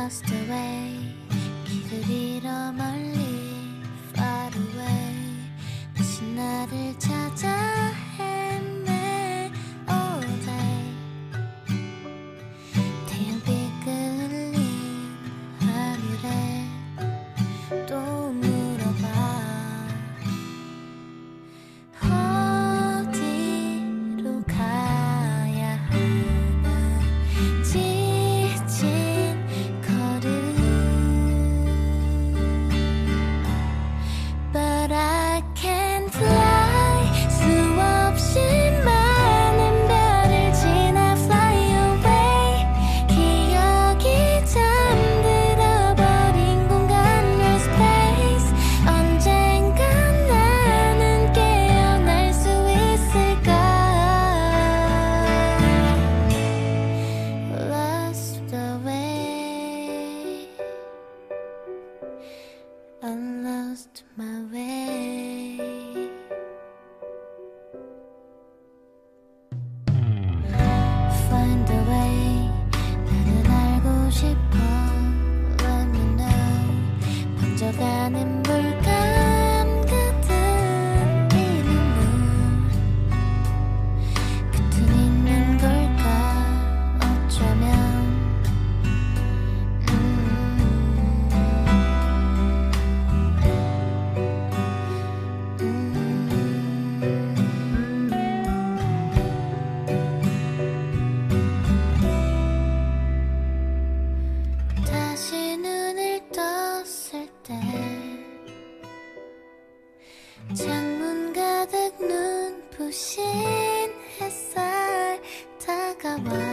lost away Bye.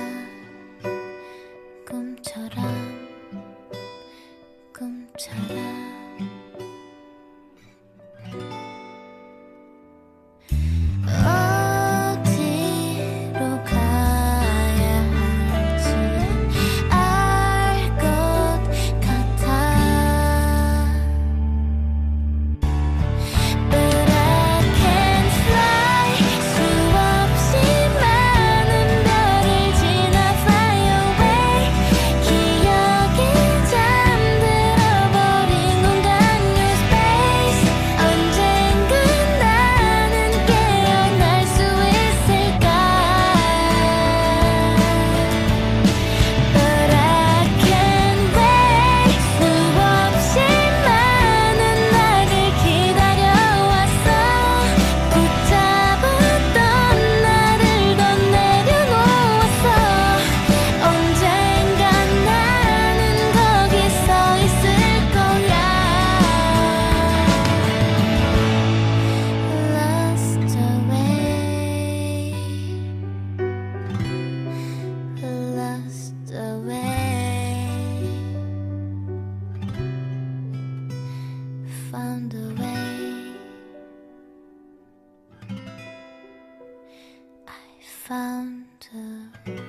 Found a